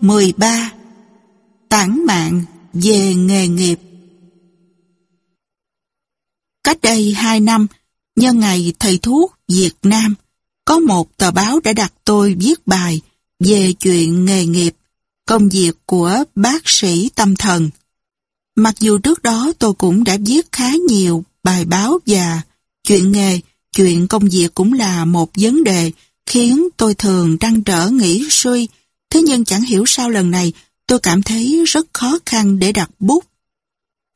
13 Tản mạng về nghề nghiệp Cách đây 2 năm, nhân ngày Thầy Thuốc Việt Nam, có một tờ báo đã đặt tôi viết bài về chuyện nghề nghiệp, công việc của bác sĩ tâm thần. Mặc dù trước đó tôi cũng đã viết khá nhiều bài báo và chuyện nghề, chuyện công việc cũng là một vấn đề khiến tôi thường trăn trở nghĩ suy Thế nhưng chẳng hiểu sao lần này tôi cảm thấy rất khó khăn để đặt bút.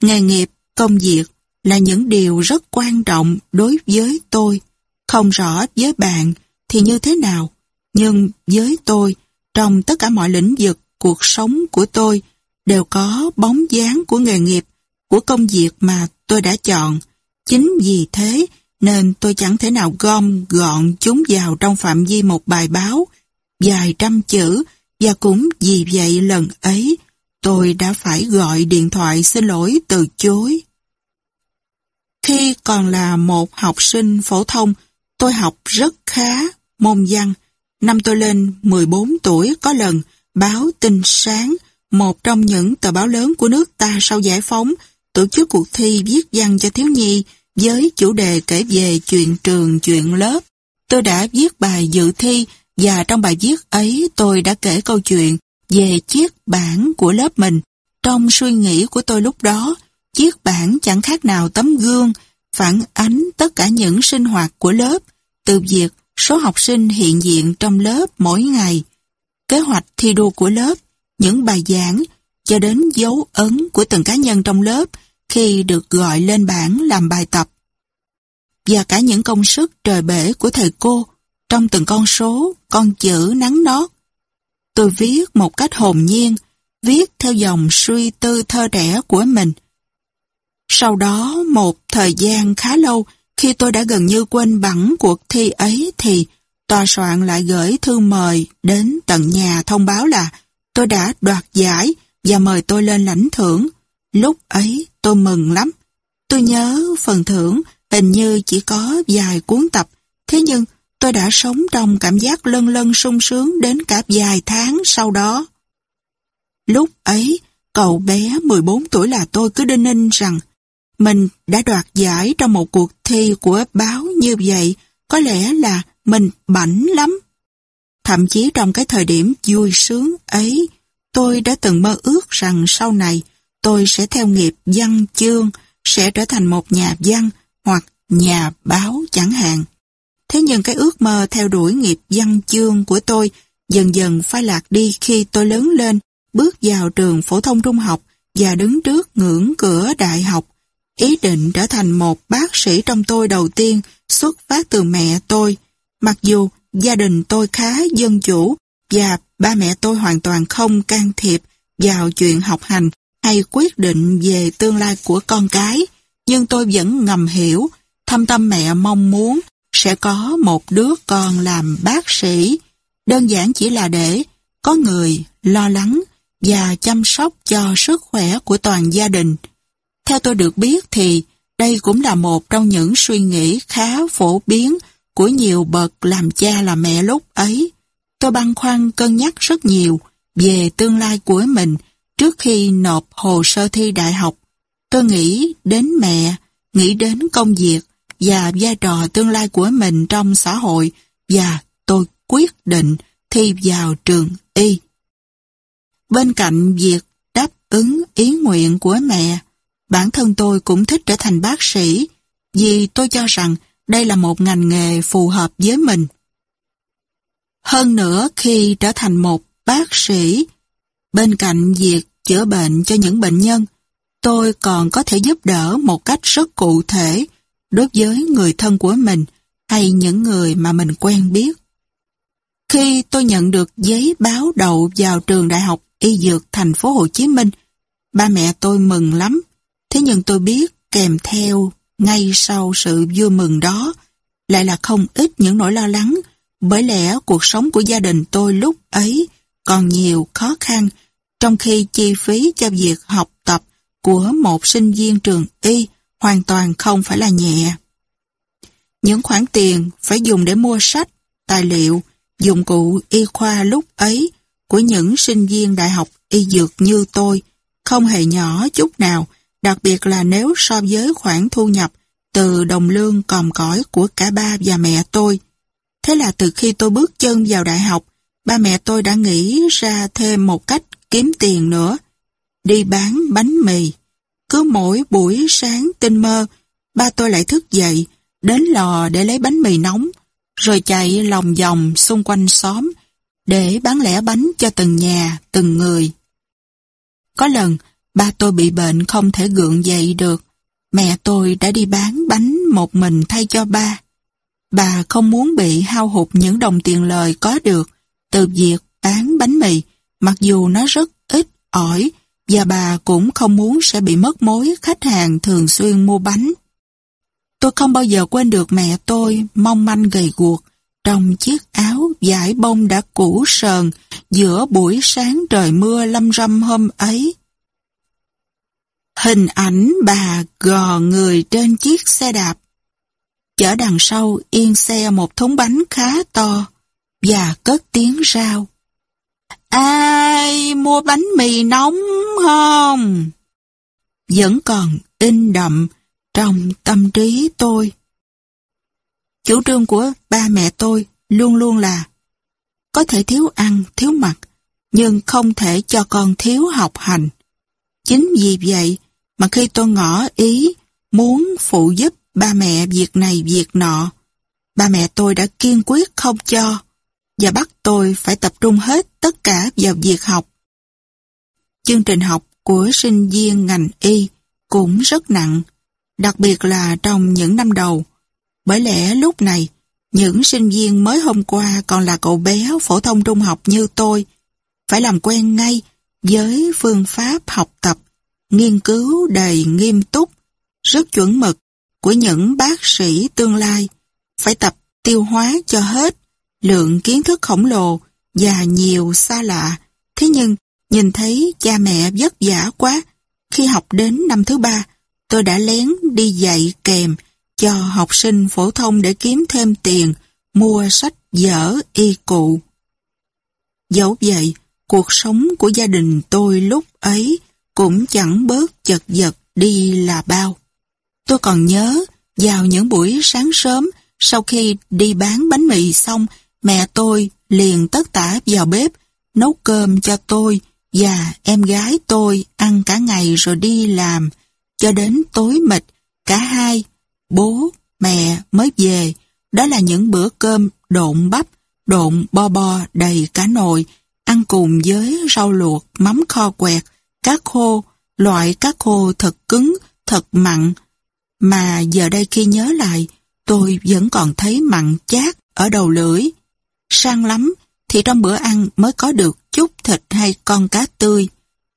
Nghề nghiệp, công việc là những điều rất quan trọng đối với tôi. Không rõ với bạn thì như thế nào, nhưng với tôi, trong tất cả mọi lĩnh vực cuộc sống của tôi đều có bóng dáng của nghề nghiệp, của công việc mà tôi đã chọn. Chính vì thế nên tôi chẳng thể nào gom gọn chúng vào trong phạm vi một bài báo, dài trăm chữ và cũng vì vậy lần ấy, tôi đã phải gọi điện thoại xin lỗi từ chối. Khi còn là một học sinh phổ thông, tôi học rất khá, môn văn. Năm tôi lên 14 tuổi có lần, báo Tinh Sáng, một trong những tờ báo lớn của nước ta sau giải phóng, tổ chức cuộc thi viết văn cho thiếu nhi với chủ đề kể về chuyện trường, chuyện lớp. Tôi đã viết bài dự thi và trong bài viết ấy tôi đã kể câu chuyện về chiếc bảng của lớp mình. Trong suy nghĩ của tôi lúc đó, chiếc bảng chẳng khác nào tấm gương phản ánh tất cả những sinh hoạt của lớp, từ việc số học sinh hiện diện trong lớp mỗi ngày, kế hoạch thi đua của lớp, những bài giảng, cho đến dấu ấn của từng cá nhân trong lớp khi được gọi lên bảng làm bài tập. Và cả những công sức trời bể của thầy cô trong từng con số, con chữ nắng nót. Tôi viết một cách hồn nhiên, viết theo dòng suy tư thơ đẻ của mình. Sau đó, một thời gian khá lâu, khi tôi đã gần như quên bẵng cuộc thi ấy thì tòa soạn lại gửi thư mời đến tận nhà thông báo là tôi đã đoạt giải và mời tôi lên lãnh thưởng. Lúc ấy tôi mừng lắm. Tôi nhớ phần thưởng hình như chỉ có vài cuốn tập, thế nhưng Tôi đã sống trong cảm giác lân lân sung sướng đến cả vài tháng sau đó. Lúc ấy, cậu bé 14 tuổi là tôi cứ đinh ninh rằng mình đã đoạt giải trong một cuộc thi của báo như vậy, có lẽ là mình bảnh lắm. Thậm chí trong cái thời điểm vui sướng ấy, tôi đã từng mơ ước rằng sau này tôi sẽ theo nghiệp văn chương, sẽ trở thành một nhà văn hoặc nhà báo chẳng hạn. Thế nhưng cái ước mơ theo đuổi nghiệp văn chương của tôi dần dần phai lạc đi khi tôi lớn lên, bước vào trường phổ thông trung học và đứng trước ngưỡng cửa đại học. Ý định trở thành một bác sĩ trong tôi đầu tiên xuất phát từ mẹ tôi. Mặc dù gia đình tôi khá dân chủ và ba mẹ tôi hoàn toàn không can thiệp vào chuyện học hành hay quyết định về tương lai của con cái, nhưng tôi vẫn ngầm hiểu, thâm tâm mẹ mong muốn sẽ có một đứa con làm bác sĩ, đơn giản chỉ là để có người lo lắng và chăm sóc cho sức khỏe của toàn gia đình. Theo tôi được biết thì đây cũng là một trong những suy nghĩ khá phổ biến của nhiều bậc làm cha làm mẹ lúc ấy. Tôi băn khoăn cân nhắc rất nhiều về tương lai của mình trước khi nộp hồ sơ thi đại học. Tôi nghĩ đến mẹ, nghĩ đến công việc và vai trò tương lai của mình trong xã hội và tôi quyết định thi vào trường y. Bên cạnh việc đáp ứng ý nguyện của mẹ, bản thân tôi cũng thích trở thành bác sĩ vì tôi cho rằng đây là một ngành nghề phù hợp với mình. Hơn nữa khi trở thành một bác sĩ, bên cạnh việc chữa bệnh cho những bệnh nhân, tôi còn có thể giúp đỡ một cách rất cụ thể đối với người thân của mình hay những người mà mình quen biết. Khi tôi nhận được giấy báo đậu vào trường Đại học Y Dược thành phố Hồ Chí Minh, ba mẹ tôi mừng lắm. Thế nhưng tôi biết kèm theo ngay sau sự vui mừng đó lại là không ít những nỗi lo lắng bởi lẽ cuộc sống của gia đình tôi lúc ấy còn nhiều khó khăn trong khi chi phí cho việc học tập của một sinh viên trường Y hoàn toàn không phải là nhẹ. Những khoản tiền phải dùng để mua sách, tài liệu, dụng cụ y khoa lúc ấy của những sinh viên đại học y dược như tôi không hề nhỏ chút nào, đặc biệt là nếu so với khoản thu nhập từ đồng lương còm cõi của cả ba và mẹ tôi. Thế là từ khi tôi bước chân vào đại học, ba mẹ tôi đã nghĩ ra thêm một cách kiếm tiền nữa, đi bán bánh mì. Cứ mỗi buổi sáng tinh mơ, ba tôi lại thức dậy, đến lò để lấy bánh mì nóng, rồi chạy lòng vòng xung quanh xóm để bán lẻ bánh cho từng nhà, từng người. Có lần, ba tôi bị bệnh không thể gượng dậy được. Mẹ tôi đã đi bán bánh một mình thay cho ba. Bà không muốn bị hao hụt những đồng tiền lời có được từ việc bán bánh mì, mặc dù nó rất ít ỏi và bà cũng không muốn sẽ bị mất mối, khách hàng thường xuyên mua bánh. Tôi không bao giờ quên được mẹ tôi, mong manh gầy guộc, trong chiếc áo vải bông đã cũ sờn giữa buổi sáng trời mưa lâm râm hôm ấy. Hình ảnh bà gò người trên chiếc xe đạp. Chở đằng sau yên xe một thúng bánh khá to và cất tiếng rao. Ai mua bánh mì nóng không? Vẫn còn in đậm trong tâm trí tôi. Chủ trương của ba mẹ tôi luôn luôn là có thể thiếu ăn, thiếu mặc, nhưng không thể cho con thiếu học hành. Chính vì vậy mà khi tôi ngỏ ý muốn phụ giúp ba mẹ việc này việc nọ, ba mẹ tôi đã kiên quyết không cho và bắt tôi phải tập trung hết tất cả vào việc học. Chương trình học của sinh viên ngành y cũng rất nặng, đặc biệt là trong những năm đầu. Bởi lẽ lúc này, những sinh viên mới hôm qua còn là cậu bé phổ thông trung học như tôi, phải làm quen ngay với phương pháp học tập, nghiên cứu đầy nghiêm túc, rất chuẩn mực của những bác sĩ tương lai, phải tập tiêu hóa cho hết lượng kiến thức khổng lồ và nhiều xa lạ. Thế nhưng, nhìn thấy cha mẹ vất vả quá. Khi học đến năm thứ ba, tôi đã lén đi dạy kèm cho học sinh phổ thông để kiếm thêm tiền, mua sách vở y cụ. Dẫu vậy, cuộc sống của gia đình tôi lúc ấy cũng chẳng bớt chật vật đi là bao. Tôi còn nhớ, vào những buổi sáng sớm, sau khi đi bán bánh mì xong, mẹ tôi liền tất tả vào bếp, nấu cơm cho tôi và em gái tôi ăn cả ngày rồi đi làm. Cho đến tối mịt, cả hai, bố, mẹ mới về. Đó là những bữa cơm độn bắp, độn bo bo đầy cả nồi, ăn cùng với rau luộc, mắm kho quẹt, cá khô, loại cá khô thật cứng, thật mặn. Mà giờ đây khi nhớ lại, tôi vẫn còn thấy mặn chát ở đầu lưỡi sang lắm thì trong bữa ăn mới có được chút thịt hay con cá tươi.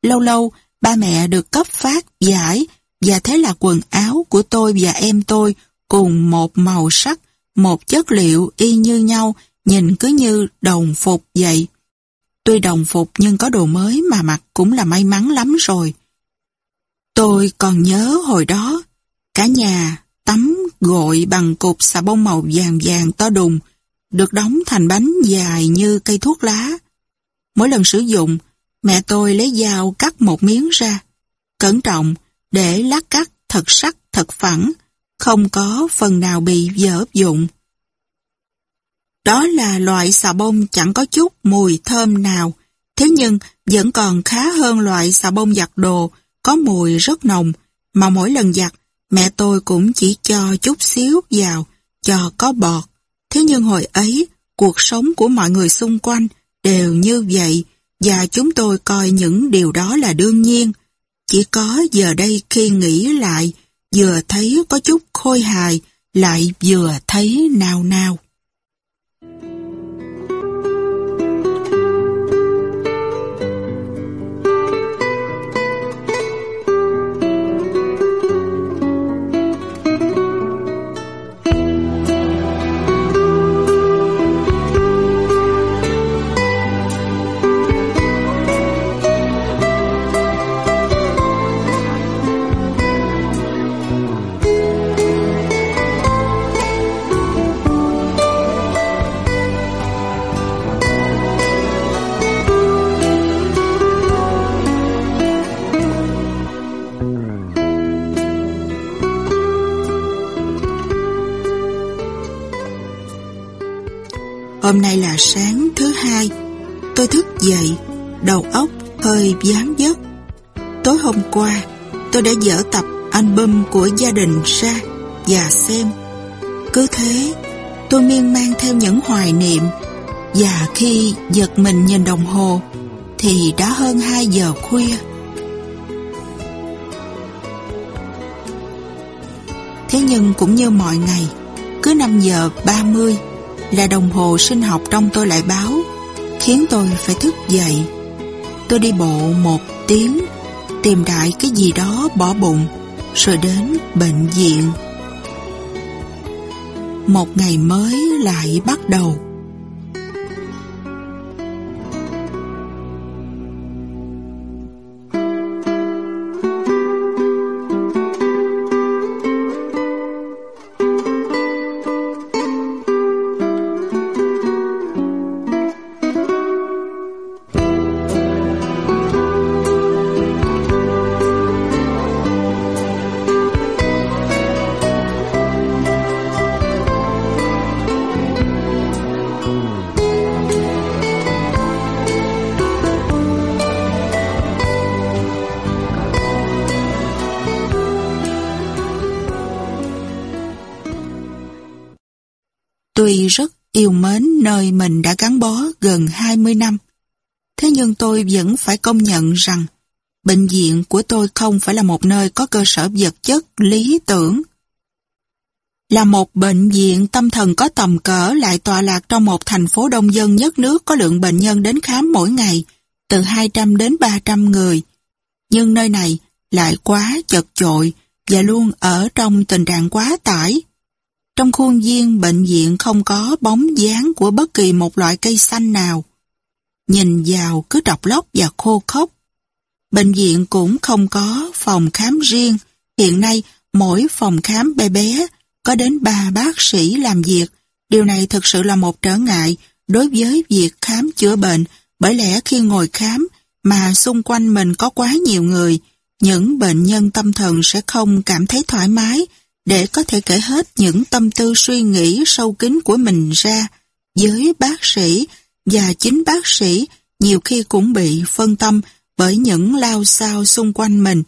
Lâu lâu, ba mẹ được cấp phát, giải, và thế là quần áo của tôi và em tôi cùng một màu sắc, một chất liệu y như nhau, nhìn cứ như đồng phục vậy. Tuy đồng phục nhưng có đồ mới mà mặc cũng là may mắn lắm rồi. Tôi còn nhớ hồi đó, cả nhà tắm gội bằng cục xà bông màu vàng vàng to đùng, được đóng thành bánh dài như cây thuốc lá. Mỗi lần sử dụng, mẹ tôi lấy dao cắt một miếng ra. Cẩn trọng, để lát cắt thật sắc thật phẳng, không có phần nào bị dở dụng. Đó là loại xà bông chẳng có chút mùi thơm nào, thế nhưng vẫn còn khá hơn loại xà bông giặt đồ có mùi rất nồng, mà mỗi lần giặt mẹ tôi cũng chỉ cho chút xíu vào cho có bọt. Thế nhưng hồi ấy, cuộc sống của mọi người xung quanh đều như vậy và chúng tôi coi những điều đó là đương nhiên. Chỉ có giờ đây khi nghĩ lại, vừa thấy có chút khôi hài, lại vừa thấy nao nao. Hôm nay là sáng thứ hai. Tôi thức dậy, Đầu óc hơi gián giấc. Tối hôm qua, Tôi đã dở tập album của gia đình ra Và xem Cứ thế, Tôi miên man theo những hoài niệm. Và khi giật mình nhìn đồng hồ, Thì đã hơn 2 giờ khuya. Thế nhưng cũng như mọi ngày, Cứ 5 giờ 30 là đồng hồ sinh học trong tôi lại báo, khiến tôi phải thức dậy. Tôi đi bộ một tiếng, tìm đại cái gì đó bỏ bụng, rồi đến bệnh viện. Một ngày mới lại bắt đầu. Tuy rất yêu mến nơi mình đã gắn bó gần 20 năm, thế nhưng tôi vẫn phải công nhận rằng bệnh viện của tôi không phải là một nơi có cơ sở vật chất lý tưởng. Là một bệnh viện tâm thần có tầm cỡ lại tọa lạc trong một thành phố đông dân nhất nước có lượng bệnh nhân đến khám mỗi ngày từ 200 đến 300 người. Nhưng nơi này lại quá chật chội và luôn ở trong tình trạng quá tải. Trong khuôn viên bệnh viện không có bóng dáng của bất kỳ một loại cây xanh nào. Nhìn vào cứ độc lóc và khô khốc. Bệnh viện cũng không có phòng khám riêng. Hiện nay, mỗi phòng khám bé bé có đến ba bác sĩ làm việc. Điều này thực sự là một trở ngại đối với việc khám chữa bệnh bởi lẽ khi ngồi khám mà xung quanh mình có quá nhiều người, những bệnh nhân tâm thần sẽ không cảm thấy thoải mái để có thể kể hết những tâm tư suy nghĩ sâu kín của mình ra với bác sĩ và chính bác sĩ nhiều khi cũng bị phân tâm bởi những lao sao xung quanh mình.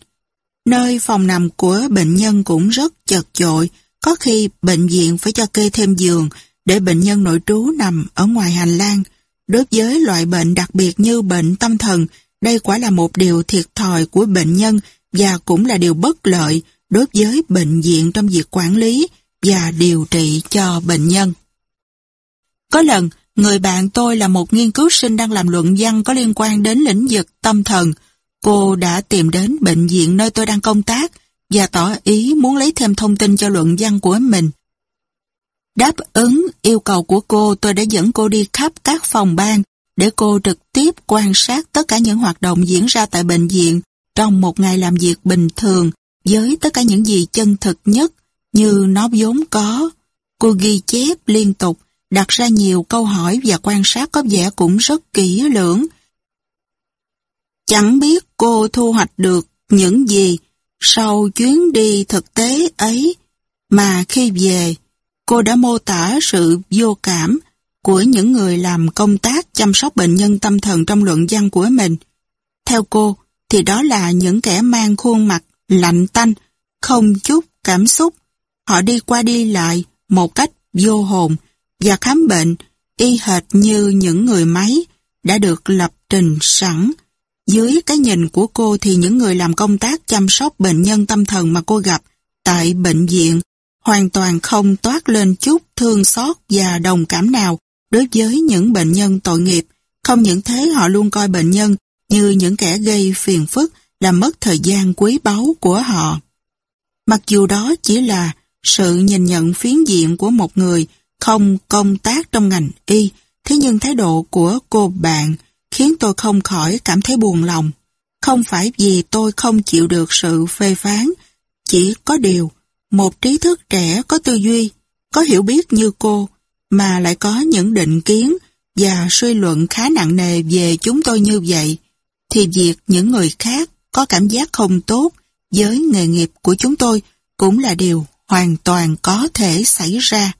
Nơi phòng nằm của bệnh nhân cũng rất chật chội, có khi bệnh viện phải cho kê thêm giường để bệnh nhân nội trú nằm ở ngoài hành lang. Đối với loại bệnh đặc biệt như bệnh tâm thần, đây quả là một điều thiệt thòi của bệnh nhân và cũng là điều bất lợi đối với bệnh viện trong việc quản lý và điều trị cho bệnh nhân. Có lần, người bạn tôi là một nghiên cứu sinh đang làm luận văn có liên quan đến lĩnh vực tâm thần. Cô đã tìm đến bệnh viện nơi tôi đang công tác và tỏ ý muốn lấy thêm thông tin cho luận văn của mình. Đáp ứng yêu cầu của cô, tôi đã dẫn cô đi khắp các phòng ban để cô trực tiếp quan sát tất cả những hoạt động diễn ra tại bệnh viện trong một ngày làm việc bình thường với tất cả những gì chân thực nhất như nó vốn có. Cô ghi chép liên tục, đặt ra nhiều câu hỏi và quan sát có vẻ cũng rất kỹ lưỡng. Chẳng biết cô thu hoạch được những gì sau chuyến đi thực tế ấy mà khi về, cô đã mô tả sự vô cảm của những người làm công tác chăm sóc bệnh nhân tâm thần trong luận văn của mình. Theo cô, thì đó là những kẻ mang khuôn mặt lạnh tanh, không chút cảm xúc. Họ đi qua đi lại một cách vô hồn và khám bệnh y hệt như những người máy đã được lập trình sẵn. Dưới cái nhìn của cô thì những người làm công tác chăm sóc bệnh nhân tâm thần mà cô gặp tại bệnh viện hoàn toàn không toát lên chút thương xót và đồng cảm nào đối với những bệnh nhân tội nghiệp. Không những thế họ luôn coi bệnh nhân như những kẻ gây phiền phức làm mất thời gian quý báu của họ. Mặc dù đó chỉ là sự nhìn nhận phiến diện của một người không công tác trong ngành y, thế nhưng thái độ của cô bạn khiến tôi không khỏi cảm thấy buồn lòng. Không phải vì tôi không chịu được sự phê phán, chỉ có điều, một trí thức trẻ có tư duy, có hiểu biết như cô, mà lại có những định kiến và suy luận khá nặng nề về chúng tôi như vậy, thì việc những người khác có cảm giác không tốt với nghề nghiệp của chúng tôi cũng là điều hoàn toàn có thể xảy ra.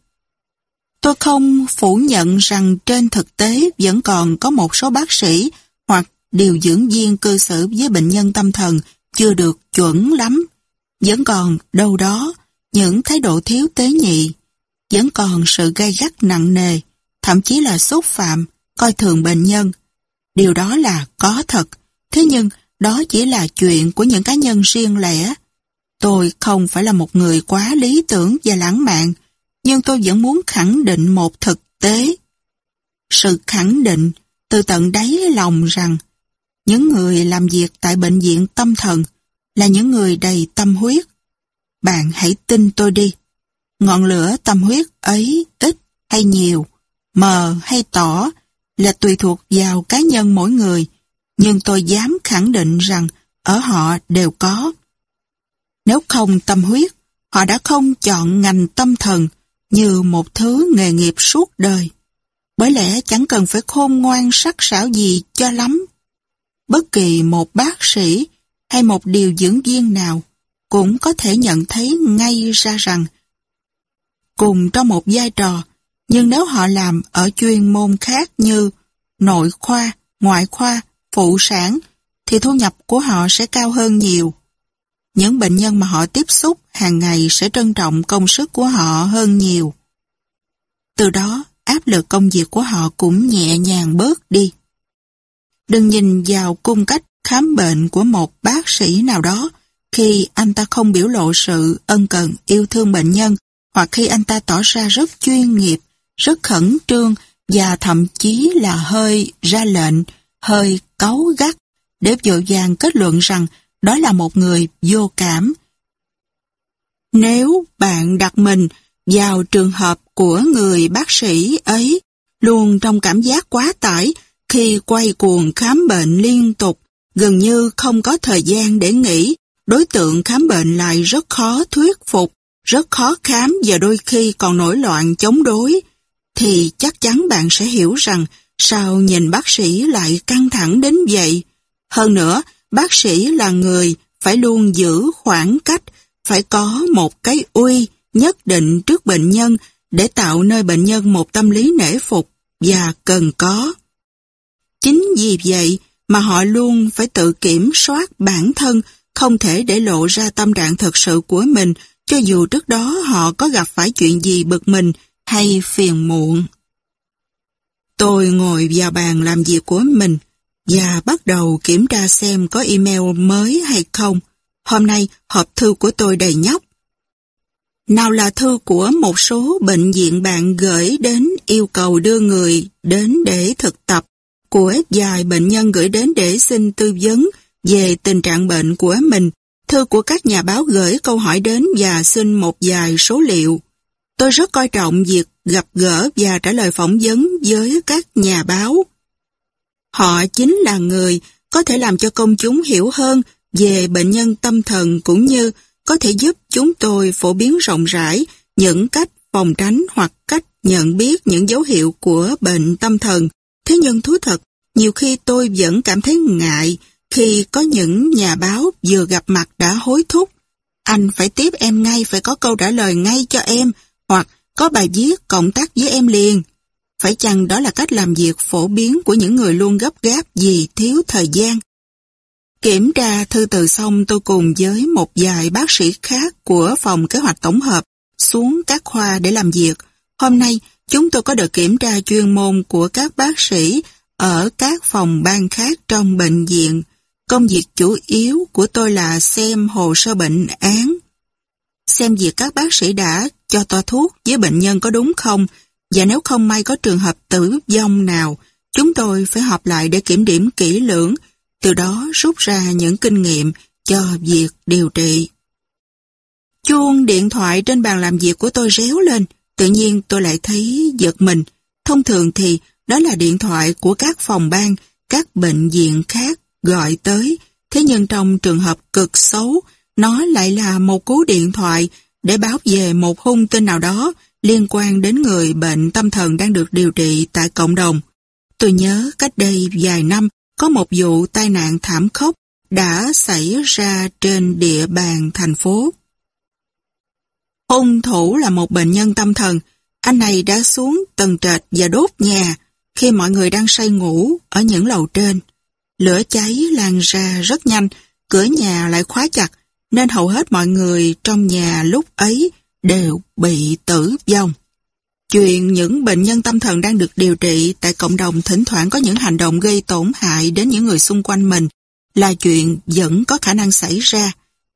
Tôi không phủ nhận rằng trên thực tế vẫn còn có một số bác sĩ hoặc điều dưỡng viên cư xử với bệnh nhân tâm thần chưa được chuẩn lắm. Vẫn còn đâu đó những thái độ thiếu tế nhị, vẫn còn sự gây gắt nặng nề, thậm chí là xúc phạm, coi thường bệnh nhân. Điều đó là có thật, thế nhưng đó chỉ là chuyện của những cá nhân riêng lẻ. Tôi không phải là một người quá lý tưởng và lãng mạn, nhưng tôi vẫn muốn khẳng định một thực tế. Sự khẳng định từ tận đáy lòng rằng những người làm việc tại bệnh viện tâm thần là những người đầy tâm huyết. Bạn hãy tin tôi đi. Ngọn lửa tâm huyết ấy ít hay nhiều, mờ hay tỏ là tùy thuộc vào cá nhân mỗi người nhưng tôi dám khẳng định rằng ở họ đều có. Nếu không tâm huyết, họ đã không chọn ngành tâm thần như một thứ nghề nghiệp suốt đời. Bởi lẽ chẳng cần phải khôn ngoan sắc sảo gì cho lắm. Bất kỳ một bác sĩ hay một điều dưỡng viên nào cũng có thể nhận thấy ngay ra rằng cùng trong một vai trò, nhưng nếu họ làm ở chuyên môn khác như nội khoa, ngoại khoa phụ sản thì thu nhập của họ sẽ cao hơn nhiều. Những bệnh nhân mà họ tiếp xúc hàng ngày sẽ trân trọng công sức của họ hơn nhiều. Từ đó, áp lực công việc của họ cũng nhẹ nhàng bớt đi. Đừng nhìn vào cung cách khám bệnh của một bác sĩ nào đó khi anh ta không biểu lộ sự ân cần yêu thương bệnh nhân hoặc khi anh ta tỏ ra rất chuyên nghiệp, rất khẩn trương và thậm chí là hơi ra lệnh hơi cáu gắt để dội dàng kết luận rằng đó là một người vô cảm. Nếu bạn đặt mình vào trường hợp của người bác sĩ ấy, luôn trong cảm giác quá tải khi quay cuồng khám bệnh liên tục, gần như không có thời gian để nghỉ, đối tượng khám bệnh lại rất khó thuyết phục, rất khó khám và đôi khi còn nổi loạn chống đối, thì chắc chắn bạn sẽ hiểu rằng Sao nhìn bác sĩ lại căng thẳng đến vậy? Hơn nữa, bác sĩ là người phải luôn giữ khoảng cách, phải có một cái uy nhất định trước bệnh nhân để tạo nơi bệnh nhân một tâm lý nể phục và cần có. Chính vì vậy mà họ luôn phải tự kiểm soát bản thân, không thể để lộ ra tâm trạng thật sự của mình cho dù trước đó họ có gặp phải chuyện gì bực mình hay phiền muộn. Tôi ngồi vào bàn làm việc của mình và bắt đầu kiểm tra xem có email mới hay không. Hôm nay hộp thư của tôi đầy nhóc. Nào là thư của một số bệnh viện bạn gửi đến yêu cầu đưa người đến để thực tập, của vài bệnh nhân gửi đến để xin tư vấn về tình trạng bệnh của mình, thư của các nhà báo gửi câu hỏi đến và xin một vài số liệu. Tôi rất coi trọng việc gặp gỡ và trả lời phỏng vấn với các nhà báo. Họ chính là người có thể làm cho công chúng hiểu hơn về bệnh nhân tâm thần cũng như có thể giúp chúng tôi phổ biến rộng rãi những cách phòng tránh hoặc cách nhận biết những dấu hiệu của bệnh tâm thần. Thế nhưng thú thật, nhiều khi tôi vẫn cảm thấy ngại khi có những nhà báo vừa gặp mặt đã hối thúc. Anh phải tiếp em ngay, phải có câu trả lời ngay cho em, có bài viết cộng tác với em liền. Phải chăng đó là cách làm việc phổ biến của những người luôn gấp gáp vì thiếu thời gian? Kiểm tra thư từ xong, tôi cùng với một vài bác sĩ khác của phòng kế hoạch tổng hợp xuống các khoa để làm việc. Hôm nay, chúng tôi có được kiểm tra chuyên môn của các bác sĩ ở các phòng ban khác trong bệnh viện. Công việc chủ yếu của tôi là xem hồ sơ bệnh án. Xem việc các bác sĩ đã cho toa thuốc với bệnh nhân có đúng không và nếu không may có trường hợp tử vong nào, chúng tôi phải họp lại để kiểm điểm kỹ lưỡng, từ đó rút ra những kinh nghiệm cho việc điều trị. Chuông điện thoại trên bàn làm việc của tôi réo lên, tự nhiên tôi lại thấy giật mình. Thông thường thì đó là điện thoại của các phòng ban, các bệnh viện khác gọi tới. Thế nhưng trong trường hợp cực xấu, nó lại là một cú điện thoại để báo về một hung tin nào đó liên quan đến người bệnh tâm thần đang được điều trị tại cộng đồng. Tôi nhớ cách đây vài năm có một vụ tai nạn thảm khốc đã xảy ra trên địa bàn thành phố. Hung thủ là một bệnh nhân tâm thần. Anh này đã xuống tầng trệt và đốt nhà khi mọi người đang say ngủ ở những lầu trên. Lửa cháy lan ra rất nhanh, cửa nhà lại khóa chặt nên hầu hết mọi người trong nhà lúc ấy đều bị tử vong. Chuyện những bệnh nhân tâm thần đang được điều trị tại cộng đồng thỉnh thoảng có những hành động gây tổn hại đến những người xung quanh mình là chuyện vẫn có khả năng xảy ra.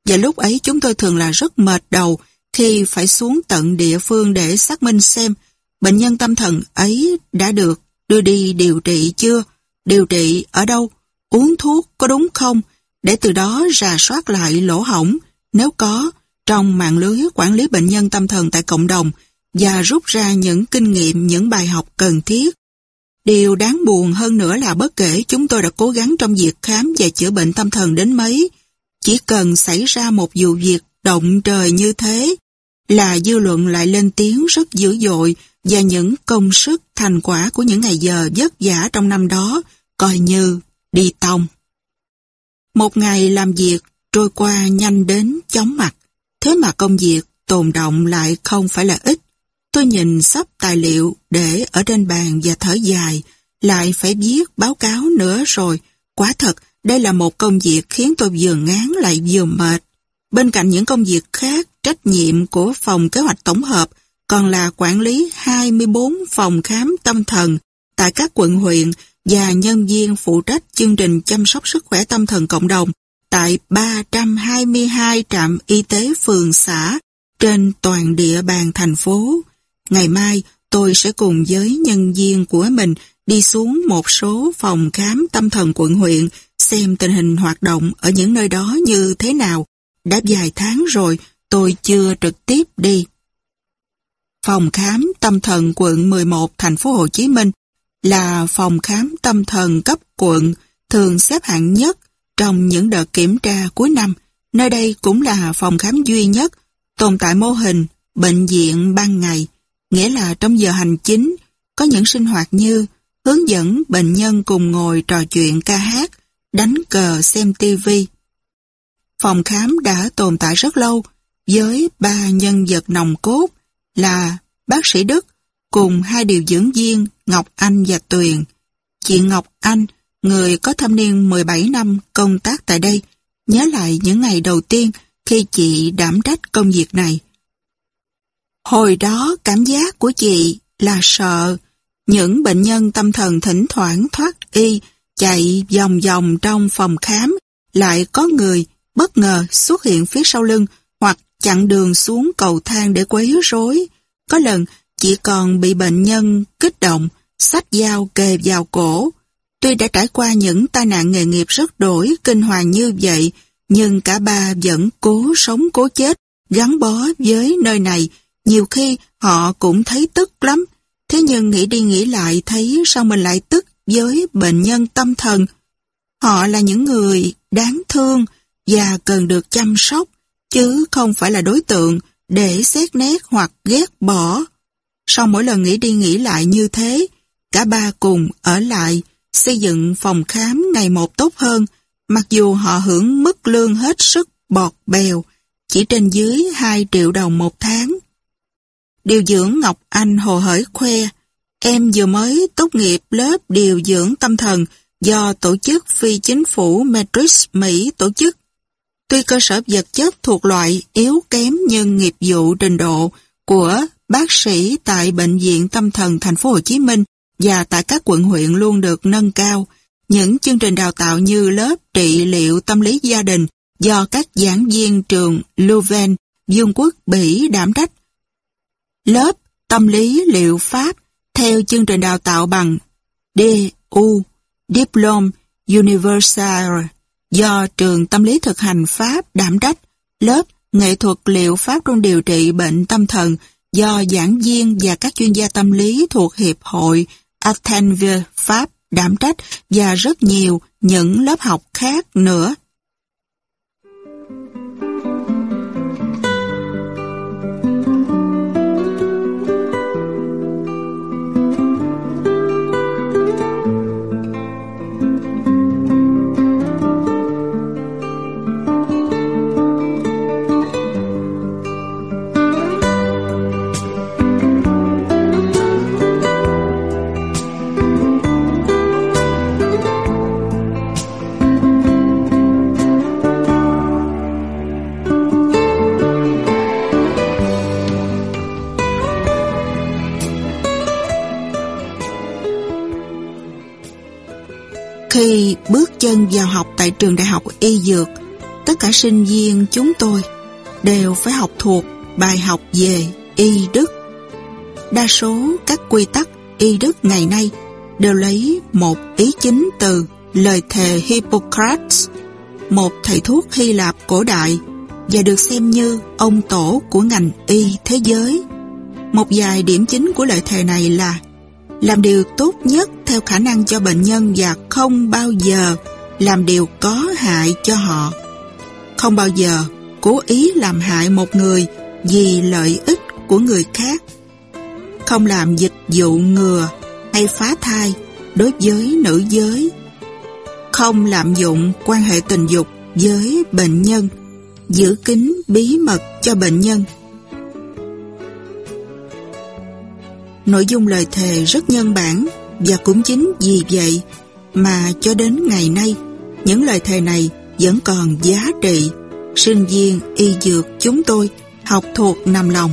Và lúc ấy chúng tôi thường là rất mệt đầu khi phải xuống tận địa phương để xác minh xem bệnh nhân tâm thần ấy đã được đưa đi điều trị chưa, điều trị ở đâu, uống thuốc có đúng không, để từ đó ra soát lại lỗ hỏng nếu có trong mạng lưới quản lý bệnh nhân tâm thần tại cộng đồng và rút ra những kinh nghiệm, những bài học cần thiết. Điều đáng buồn hơn nữa là bất kể chúng tôi đã cố gắng trong việc khám và chữa bệnh tâm thần đến mấy, chỉ cần xảy ra một vụ việc động trời như thế là dư luận lại lên tiếng rất dữ dội và những công sức, thành quả của những ngày giờ vất vả trong năm đó coi như đi tòng. Một ngày làm việc trôi qua nhanh đến chóng mặt, thế mà công việc tồn động lại không phải là ít. Tôi nhìn sắp tài liệu để ở trên bàn và thở dài, lại phải viết báo cáo nữa rồi. Quá thật, đây là một công việc khiến tôi vừa ngán lại vừa mệt. Bên cạnh những công việc khác, trách nhiệm của phòng kế hoạch tổng hợp còn là quản lý 24 phòng khám tâm thần tại các quận huyện và nhân viên phụ trách chương trình chăm sóc sức khỏe tâm thần cộng đồng tại 322 trạm y tế phường xã trên toàn địa bàn thành phố. Ngày mai, tôi sẽ cùng với nhân viên của mình đi xuống một số phòng khám tâm thần quận huyện xem tình hình hoạt động ở những nơi đó như thế nào. Đã vài tháng rồi, tôi chưa trực tiếp đi. Phòng khám tâm thần quận 11 thành phố Hồ Chí Minh là phòng khám tâm thần cấp quận thường xếp hạng nhất trong những đợt kiểm tra cuối năm. Nơi đây cũng là phòng khám duy nhất tồn tại mô hình bệnh viện ban ngày, nghĩa là trong giờ hành chính có những sinh hoạt như hướng dẫn bệnh nhân cùng ngồi trò chuyện ca hát, đánh cờ xem tivi. Phòng khám đã tồn tại rất lâu với ba nhân vật nòng cốt là bác sĩ Đức cùng hai điều dưỡng viên Ngọc Anh và Tuyền. Chị Ngọc Anh, người có thâm niên 17 năm công tác tại đây, nhớ lại những ngày đầu tiên khi chị đảm trách công việc này. Hồi đó cảm giác của chị là sợ những bệnh nhân tâm thần thỉnh thoảng thoát y chạy vòng vòng trong phòng khám lại có người bất ngờ xuất hiện phía sau lưng hoặc chặn đường xuống cầu thang để quấy rối. Có lần chị còn bị bệnh nhân kích động sách dao kề vào cổ. Tuy đã trải qua những tai nạn nghề nghiệp rất đổi, kinh hoàng như vậy, nhưng cả ba vẫn cố sống cố chết, gắn bó với nơi này. Nhiều khi họ cũng thấy tức lắm, thế nhưng nghĩ đi nghĩ lại thấy sao mình lại tức với bệnh nhân tâm thần. Họ là những người đáng thương và cần được chăm sóc, chứ không phải là đối tượng để xét nét hoặc ghét bỏ. Sau mỗi lần nghĩ đi nghĩ lại như thế, Cả ba cùng ở lại, xây dựng phòng khám ngày một tốt hơn, mặc dù họ hưởng mức lương hết sức bọt bèo, chỉ trên dưới 2 triệu đồng một tháng. Điều dưỡng Ngọc Anh hồ hởi khoe, em vừa mới tốt nghiệp lớp điều dưỡng tâm thần do tổ chức phi chính phủ Matrix Mỹ tổ chức. Tuy cơ sở vật chất thuộc loại yếu kém nhưng nghiệp vụ trình độ của bác sĩ tại Bệnh viện Tâm thần Thành phố Hồ Chí Minh và tại các quận huyện luôn được nâng cao. Những chương trình đào tạo như lớp trị liệu tâm lý gia đình do các giảng viên trường Leuven, Dương quốc Bỉ đảm trách. Lớp tâm lý liệu pháp theo chương trình đào tạo bằng DU, Diplom Universal do trường tâm lý thực hành Pháp đảm trách. Lớp nghệ thuật liệu pháp trong điều trị bệnh tâm thần do giảng viên và các chuyên gia tâm lý thuộc Hiệp hội Athenville, Pháp đảm trách và rất nhiều những lớp học khác nữa. trên vào học tại trường đại học y dược, tất cả sinh viên chúng tôi đều phải học thuộc bài học về y đức. Đa số các quy tắc y đức ngày nay đều lấy một ý chính từ lời thề Hippocrates, một thầy thuốc Hy Lạp cổ đại và được xem như ông tổ của ngành y thế giới. Một vài điểm chính của lời thề này là làm điều tốt nhất theo khả năng cho bệnh nhân và không bao giờ làm điều có hại cho họ. Không bao giờ cố ý làm hại một người vì lợi ích của người khác. Không làm dịch vụ ngừa hay phá thai đối với nữ giới. Không lạm dụng quan hệ tình dục với bệnh nhân, giữ kín bí mật cho bệnh nhân. Nội dung lời thề rất nhân bản và cũng chính vì vậy mà cho đến ngày nay những lời thề này vẫn còn giá trị. Sinh viên y dược chúng tôi học thuộc nằm lòng.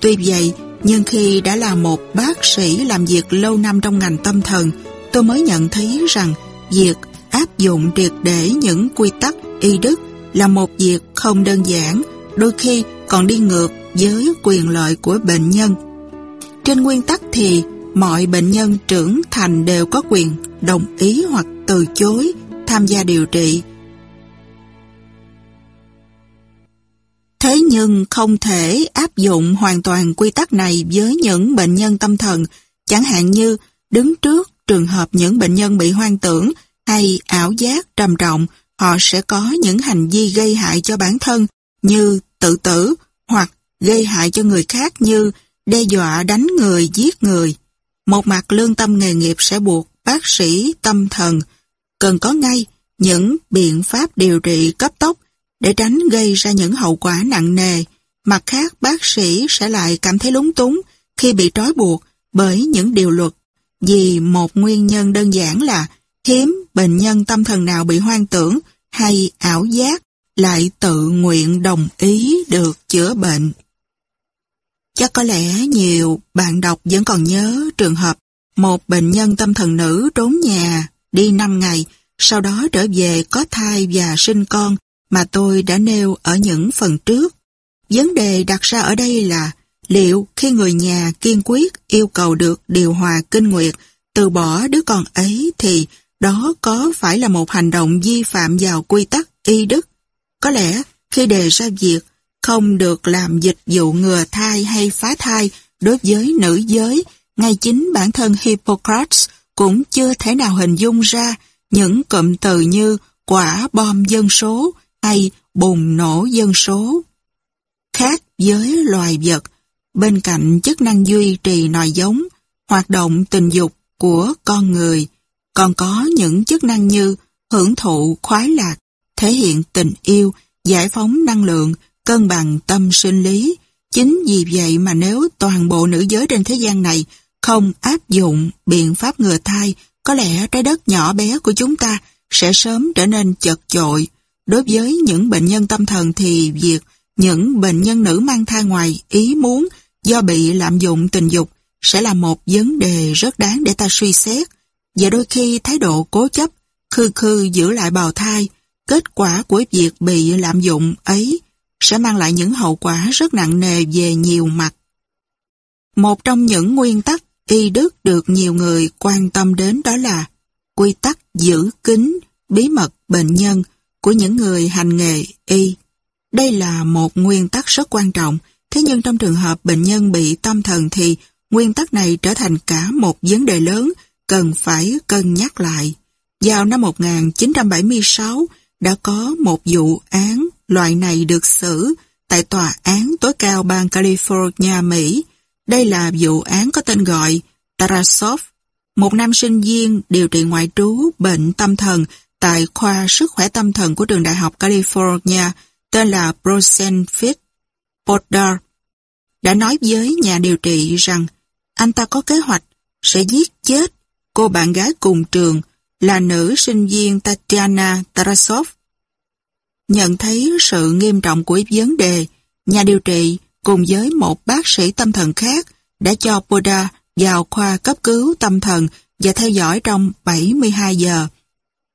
Tuy vậy, nhưng khi đã là một bác sĩ làm việc lâu năm trong ngành tâm thần, tôi mới nhận thấy rằng việc áp dụng triệt để những quy tắc y đức là một việc không đơn giản, đôi khi còn đi ngược với quyền lợi của bệnh nhân. Trên nguyên tắc thì mọi bệnh nhân trưởng thành đều có quyền đồng ý hoặc từ chối tham gia điều trị. Thế nhưng không thể áp dụng hoàn toàn quy tắc này với những bệnh nhân tâm thần, chẳng hạn như đứng trước trường hợp những bệnh nhân bị hoang tưởng hay ảo giác trầm trọng, họ sẽ có những hành vi gây hại cho bản thân như tự tử hoặc gây hại cho người khác như đe dọa đánh người, giết người. Một mặt lương tâm nghề nghiệp sẽ buộc bác sĩ tâm thần cần có ngay những biện pháp điều trị cấp tốc để tránh gây ra những hậu quả nặng nề. Mặt khác, bác sĩ sẽ lại cảm thấy lúng túng khi bị trói buộc bởi những điều luật vì một nguyên nhân đơn giản là hiếm bệnh nhân tâm thần nào bị hoang tưởng hay ảo giác lại tự nguyện đồng ý được chữa bệnh. Chắc có lẽ nhiều bạn đọc vẫn còn nhớ trường hợp một bệnh nhân tâm thần nữ trốn nhà đi 5 ngày, sau đó trở về có thai và sinh con mà tôi đã nêu ở những phần trước. Vấn đề đặt ra ở đây là liệu khi người nhà kiên quyết yêu cầu được điều hòa kinh nguyệt từ bỏ đứa con ấy thì đó có phải là một hành động vi phạm vào quy tắc y đức? Có lẽ khi đề ra việc không được làm dịch vụ ngừa thai hay phá thai đối với nữ giới, ngay chính bản thân Hippocrates cũng chưa thể nào hình dung ra những cụm từ như quả bom dân số hay bùng nổ dân số. Khác với loài vật, bên cạnh chức năng duy trì nòi giống, hoạt động tình dục của con người, còn có những chức năng như hưởng thụ khoái lạc, thể hiện tình yêu, giải phóng năng lượng, cân bằng tâm sinh lý. Chính vì vậy mà nếu toàn bộ nữ giới trên thế gian này không áp dụng biện pháp ngừa thai, có lẽ trái đất nhỏ bé của chúng ta sẽ sớm trở nên chật chội. Đối với những bệnh nhân tâm thần thì việc những bệnh nhân nữ mang thai ngoài ý muốn do bị lạm dụng tình dục sẽ là một vấn đề rất đáng để ta suy xét. Và đôi khi thái độ cố chấp, khư khư giữ lại bào thai, kết quả của việc bị lạm dụng ấy sẽ mang lại những hậu quả rất nặng nề về nhiều mặt. Một trong những nguyên tắc y đức được nhiều người quan tâm đến đó là quy tắc giữ kín bí mật bệnh nhân của những người hành nghề y. Đây là một nguyên tắc rất quan trọng, thế nhưng trong trường hợp bệnh nhân bị tâm thần thì nguyên tắc này trở thành cả một vấn đề lớn cần phải cân nhắc lại. Vào năm 1976 đã có một vụ án loại này được xử tại Tòa án tối cao bang California, Mỹ đây là vụ án có tên gọi Tarasov, một nam sinh viên điều trị ngoại trú bệnh tâm thần tại khoa sức khỏe tâm thần của trường đại học California tên là Prosenfit Poddar, đã nói với nhà điều trị rằng anh ta có kế hoạch sẽ giết chết cô bạn gái cùng trường là nữ sinh viên Tatiana Tarasov. Nhận thấy sự nghiêm trọng của vấn đề, nhà điều trị cùng với một bác sĩ tâm thần khác đã cho Buddha vào khoa cấp cứu tâm thần và theo dõi trong 72 giờ.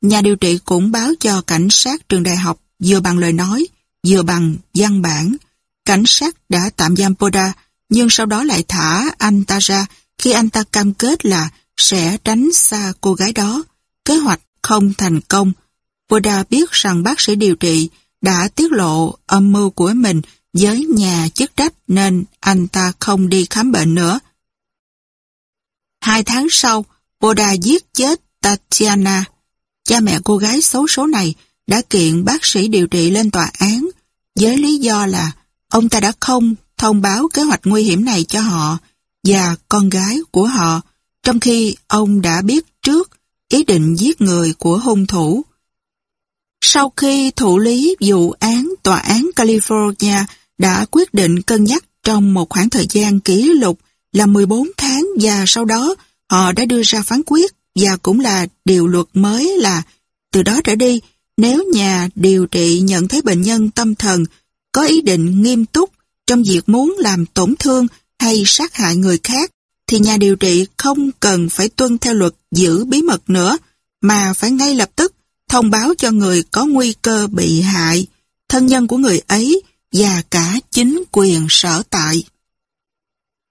Nhà điều trị cũng báo cho cảnh sát trường đại học vừa bằng lời nói, vừa bằng văn bản. Cảnh sát đã tạm giam Poda, nhưng sau đó lại thả anh ta ra khi anh ta cam kết là sẽ tránh xa cô gái đó. Kế hoạch không thành công. Poda biết rằng bác sĩ điều trị đã tiết lộ âm mưu của mình với nhà chức trách nên anh ta không đi khám bệnh nữa. Hai tháng sau, Boda giết chết Tatiana. Cha mẹ cô gái xấu số này đã kiện bác sĩ điều trị lên tòa án với lý do là ông ta đã không thông báo kế hoạch nguy hiểm này cho họ và con gái của họ trong khi ông đã biết trước ý định giết người của hung thủ. Sau khi thủ lý vụ án Tòa án California đã quyết định cân nhắc trong một khoảng thời gian kỷ lục là 14 tháng và sau đó họ đã đưa ra phán quyết và cũng là điều luật mới là từ đó trở đi nếu nhà điều trị nhận thấy bệnh nhân tâm thần có ý định nghiêm túc trong việc muốn làm tổn thương hay sát hại người khác thì nhà điều trị không cần phải tuân theo luật giữ bí mật nữa mà phải ngay lập tức thông báo cho người có nguy cơ bị hại, thân nhân của người ấy và cả chính quyền sở tại.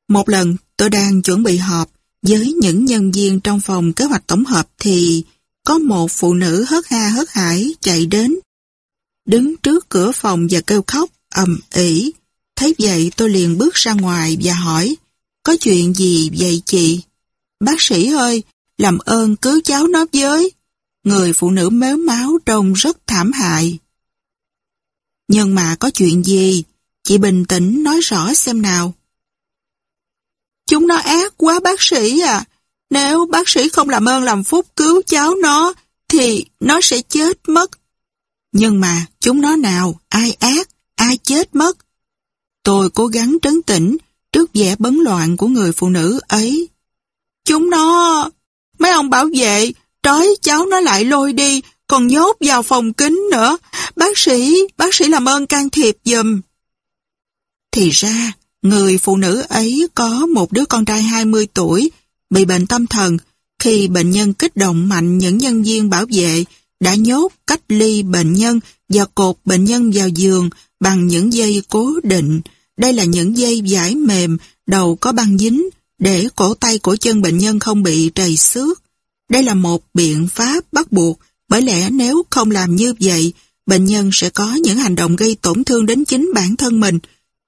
Một lần tôi đang chuẩn bị họp với những nhân viên trong phòng kế hoạch tổng hợp thì có một phụ nữ hớt ha hớt hải chạy đến, đứng trước cửa phòng và kêu khóc, ầm ỉ. Thấy vậy tôi liền bước ra ngoài và hỏi, có chuyện gì vậy chị? Bác sĩ ơi, làm ơn cứu cháu nó với. Người phụ nữ méo máu trông rất thảm hại. Nhưng mà có chuyện gì? Chị bình tĩnh nói rõ xem nào. Chúng nó ác quá bác sĩ à. Nếu bác sĩ không làm ơn làm phúc cứu cháu nó, thì nó sẽ chết mất. Nhưng mà chúng nó nào, ai ác, ai chết mất. Tôi cố gắng trấn tĩnh trước vẻ bấn loạn của người phụ nữ ấy. Chúng nó, mấy ông bảo vệ, trói cháu nó lại lôi đi, còn nhốt vào phòng kính nữa. Bác sĩ, bác sĩ làm ơn can thiệp dùm. Thì ra, người phụ nữ ấy có một đứa con trai 20 tuổi, bị bệnh tâm thần, khi bệnh nhân kích động mạnh những nhân viên bảo vệ đã nhốt cách ly bệnh nhân và cột bệnh nhân vào giường bằng những dây cố định. Đây là những dây giải mềm, đầu có băng dính, để cổ tay cổ chân bệnh nhân không bị trầy xước. Đây là một biện pháp bắt buộc bởi lẽ nếu không làm như vậy, bệnh nhân sẽ có những hành động gây tổn thương đến chính bản thân mình.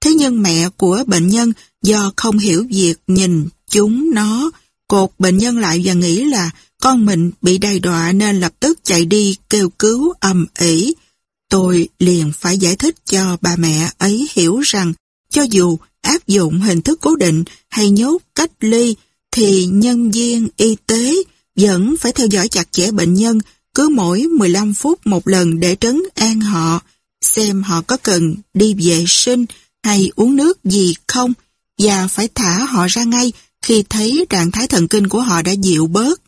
Thế nhưng mẹ của bệnh nhân do không hiểu việc nhìn chúng nó, cột bệnh nhân lại và nghĩ là con mình bị đầy đọa nên lập tức chạy đi kêu cứu ầm ĩ. Tôi liền phải giải thích cho bà mẹ ấy hiểu rằng cho dù áp dụng hình thức cố định hay nhốt cách ly thì nhân viên y tế vẫn phải theo dõi chặt chẽ bệnh nhân cứ mỗi 15 phút một lần để trấn an họ, xem họ có cần đi vệ sinh hay uống nước gì không và phải thả họ ra ngay khi thấy trạng thái thần kinh của họ đã dịu bớt.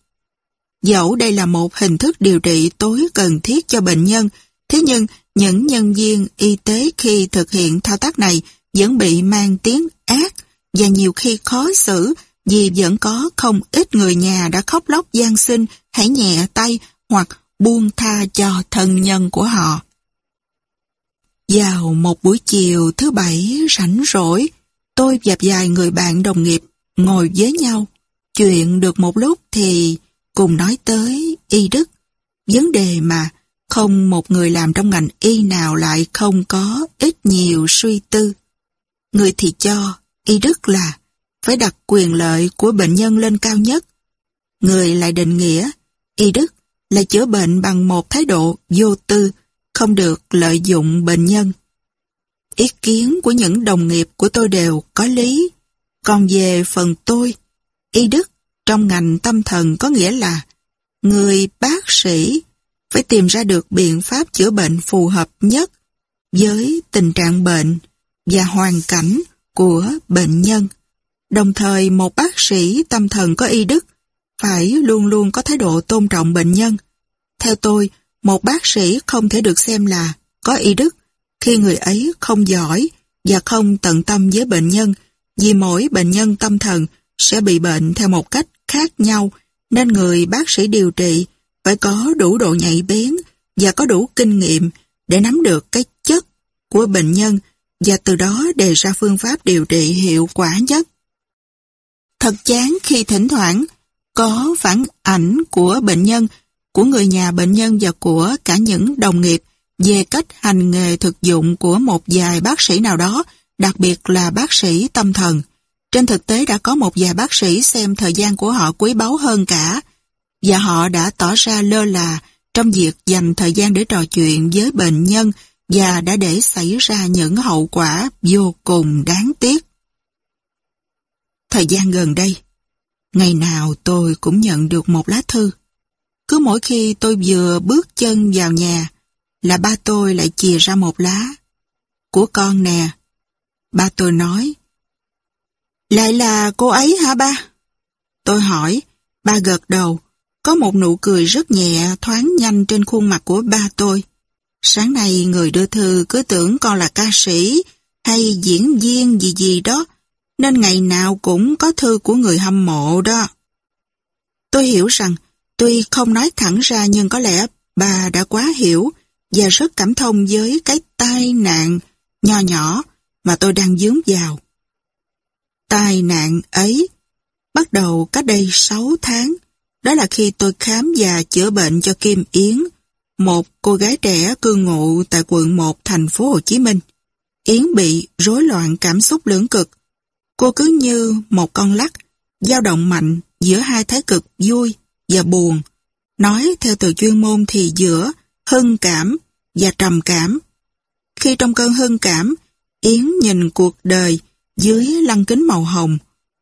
Dẫu đây là một hình thức điều trị tối cần thiết cho bệnh nhân, thế nhưng những nhân viên y tế khi thực hiện thao tác này vẫn bị mang tiếng ác và nhiều khi khó xử vì vẫn có không ít người nhà đã khóc lóc gian sinh hãy nhẹ tay hoặc buông tha cho thân nhân của họ. Vào một buổi chiều thứ bảy rảnh rỗi, tôi và vài người bạn đồng nghiệp ngồi với nhau. Chuyện được một lúc thì cùng nói tới y đức. Vấn đề mà không một người làm trong ngành y nào lại không có ít nhiều suy tư. Người thì cho y đức là phải đặt quyền lợi của bệnh nhân lên cao nhất. Người lại định nghĩa y đức là chữa bệnh bằng một thái độ vô tư, không được lợi dụng bệnh nhân. Ý kiến của những đồng nghiệp của tôi đều có lý. Còn về phần tôi, y đức trong ngành tâm thần có nghĩa là người bác sĩ phải tìm ra được biện pháp chữa bệnh phù hợp nhất với tình trạng bệnh và hoàn cảnh của bệnh nhân. Đồng thời một bác sĩ tâm thần có y đức phải luôn luôn có thái độ tôn trọng bệnh nhân. Theo tôi, một bác sĩ không thể được xem là có y đức khi người ấy không giỏi và không tận tâm với bệnh nhân vì mỗi bệnh nhân tâm thần sẽ bị bệnh theo một cách khác nhau nên người bác sĩ điều trị phải có đủ độ nhạy bén và có đủ kinh nghiệm để nắm được cái chất của bệnh nhân và từ đó đề ra phương pháp điều trị hiệu quả nhất. Thật chán khi thỉnh thoảng có phản ảnh của bệnh nhân, của người nhà bệnh nhân và của cả những đồng nghiệp về cách hành nghề thực dụng của một vài bác sĩ nào đó, đặc biệt là bác sĩ tâm thần. Trên thực tế đã có một vài bác sĩ xem thời gian của họ quý báu hơn cả và họ đã tỏ ra lơ là trong việc dành thời gian để trò chuyện với bệnh nhân và đã để xảy ra những hậu quả vô cùng đáng tiếc. Thời gian gần đây, Ngày nào tôi cũng nhận được một lá thư. Cứ mỗi khi tôi vừa bước chân vào nhà, là ba tôi lại chìa ra một lá. Của con nè. Ba tôi nói. Lại là cô ấy hả ba? Tôi hỏi, ba gật đầu. Có một nụ cười rất nhẹ thoáng nhanh trên khuôn mặt của ba tôi. Sáng nay người đưa thư cứ tưởng con là ca sĩ hay diễn viên gì gì đó nên ngày nào cũng có thư của người hâm mộ đó. Tôi hiểu rằng, tuy không nói thẳng ra nhưng có lẽ bà đã quá hiểu và rất cảm thông với cái tai nạn nhỏ nhỏ mà tôi đang dướng vào. Tai nạn ấy bắt đầu cách đây 6 tháng, đó là khi tôi khám và chữa bệnh cho Kim Yến, một cô gái trẻ cư ngụ tại quận 1 thành phố Hồ Chí Minh. Yến bị rối loạn cảm xúc lưỡng cực, Cô cứ như một con lắc, dao động mạnh giữa hai thái cực vui và buồn. Nói theo từ chuyên môn thì giữa hưng cảm và trầm cảm. Khi trong cơn hưng cảm, Yến nhìn cuộc đời dưới lăng kính màu hồng.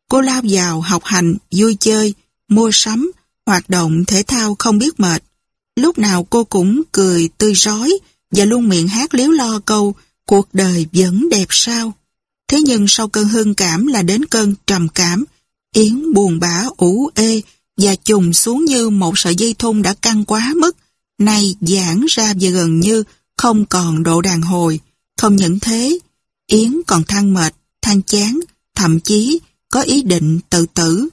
Cô lao vào học hành, vui chơi, mua sắm, hoạt động thể thao không biết mệt. Lúc nào cô cũng cười tươi rói và luôn miệng hát liếu lo câu cuộc đời vẫn đẹp sao. Thế nhưng sau cơn hưng cảm là đến cơn trầm cảm, Yến buồn bã ủ ê và trùng xuống như một sợi dây thun đã căng quá mức, nay giãn ra về gần như không còn độ đàn hồi. Không những thế, Yến còn than mệt, than chán, thậm chí có ý định tự tử.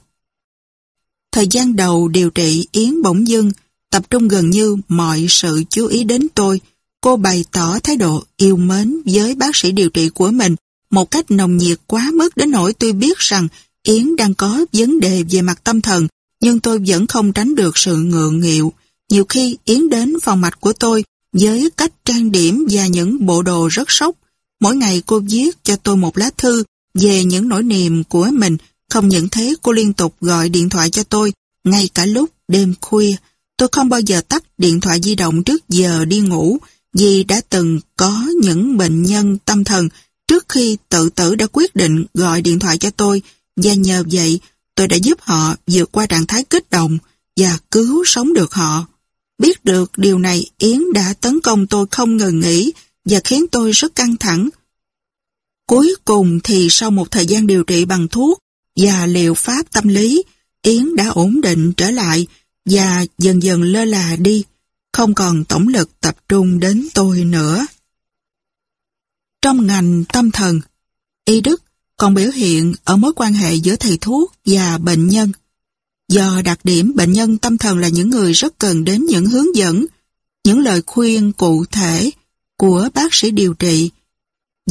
Thời gian đầu điều trị Yến bỗng dưng, tập trung gần như mọi sự chú ý đến tôi. Cô bày tỏ thái độ yêu mến với bác sĩ điều trị của mình một cách nồng nhiệt quá mức đến nỗi tôi biết rằng Yến đang có vấn đề về mặt tâm thần, nhưng tôi vẫn không tránh được sự ngượng nghịu. Nhiều khi Yến đến phòng mạch của tôi với cách trang điểm và những bộ đồ rất sốc. Mỗi ngày cô viết cho tôi một lá thư về những nỗi niềm của mình. Không những thế cô liên tục gọi điện thoại cho tôi, ngay cả lúc đêm khuya. Tôi không bao giờ tắt điện thoại di động trước giờ đi ngủ vì đã từng có những bệnh nhân tâm thần Trước khi tự tử đã quyết định gọi điện thoại cho tôi và nhờ vậy tôi đã giúp họ vượt qua trạng thái kích động và cứu sống được họ. Biết được điều này Yến đã tấn công tôi không ngừng nghỉ và khiến tôi rất căng thẳng. Cuối cùng thì sau một thời gian điều trị bằng thuốc và liệu pháp tâm lý, Yến đã ổn định trở lại và dần dần lơ là đi, không còn tổng lực tập trung đến tôi nữa. Trong ngành tâm thần, y đức còn biểu hiện ở mối quan hệ giữa thầy thuốc và bệnh nhân. Do đặc điểm bệnh nhân tâm thần là những người rất cần đến những hướng dẫn, những lời khuyên cụ thể của bác sĩ điều trị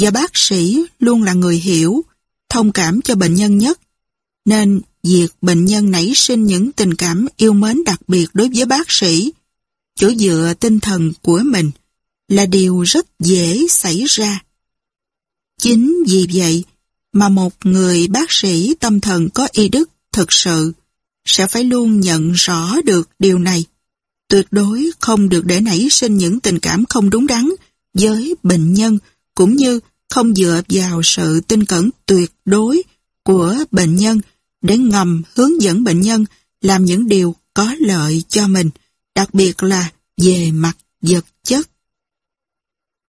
và bác sĩ luôn là người hiểu, thông cảm cho bệnh nhân nhất. Nên việc bệnh nhân nảy sinh những tình cảm yêu mến đặc biệt đối với bác sĩ, chỗ dựa tinh thần của mình là điều rất dễ xảy ra. Chính vì vậy mà một người bác sĩ tâm thần có y đức thực sự sẽ phải luôn nhận rõ được điều này. Tuyệt đối không được để nảy sinh những tình cảm không đúng đắn với bệnh nhân cũng như không dựa vào sự tin cẩn tuyệt đối của bệnh nhân để ngầm hướng dẫn bệnh nhân làm những điều có lợi cho mình, đặc biệt là về mặt vật chất.